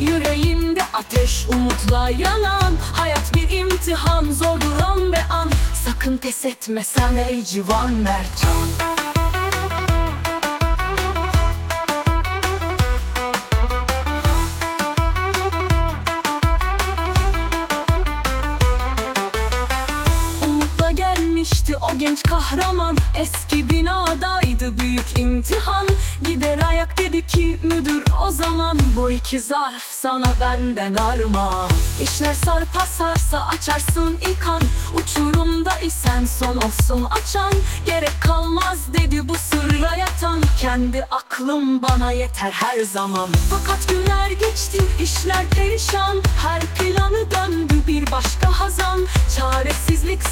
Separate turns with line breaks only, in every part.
Yüreğimde ateş umutla yanan. Hayat bir imtihan zor duran ve an. Sakın pes etme sen ey civan mercan genç kahraman. Eski binadaydı büyük imtihan. Gider ayak dedi ki müdür o zaman Bu iki zarf sana benden arma İşler sarpa sarsa açarsın ilk an Uçurumda isen son olsun açan. Gerek kalmaz dedi bu sırra yatan. Kendi aklım bana yeter her zaman. Fakat günler geçti işler perişan. Her planı döndü bir başka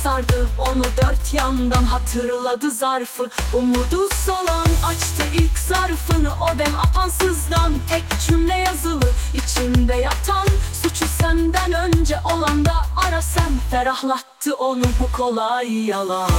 sardı onu dört yandan Hatırladı zarfı. Umudu solan Açtı ilk zarfını o dem apansızdan Tek cümle yazılı. İçinde yatan Suçu senden önce olan da ara sen Ferahlattı onu bu kolay yalan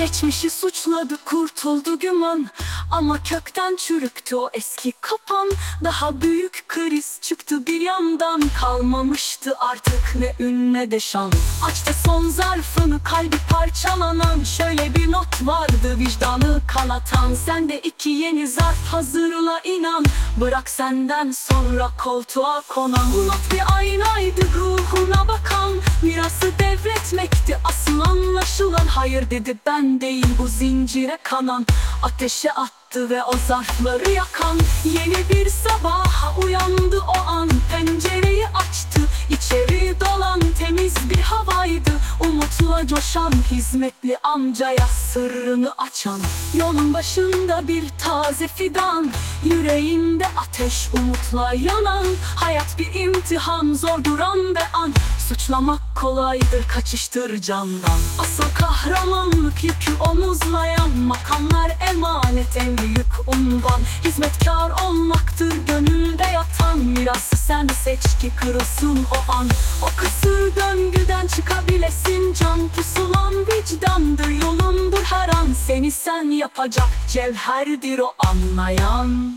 Geçmişi suçladı kurtuldu güman. Ama kökten çürüktü o eski kapan. Daha büyük kriz çıktı bir yandan Kalmamıştı artık ne ün ne de şan. Açtı son zarfını kalbi parçalanan. Şöyle bir not vardı vicdanı kanatan. Sen de iki yeni zarf hazırla inan. Bırak senden sonra koltuğa konan. Bu not bir aynaydı ruhuna bakan. Mirası anlaşılan Hayır dedi ben değil bu zincire kanan. Ateşe attı ve o zarfları yakan Yeni bir sabaha uyandı o an. Pencereyi açtı içeri coşan Hizmetli amcaya sırrını açan. Yolun başında bir taze fidan Yüreğinde ateş umutla yanan. Hayat bir imtihan zor duran ve an. Suçlamak kolaydır kaçıştır candan. Asıl kahramanlık yükü omuzlayan. Makamlar emanet en büyük unvan. Hizmetkar olmaktır gönülde yatan. Mirası sen seç ki kırılsın o an. O kısır döngüden çıkabilesin an Seni sen yapacak cevherdir o anlayan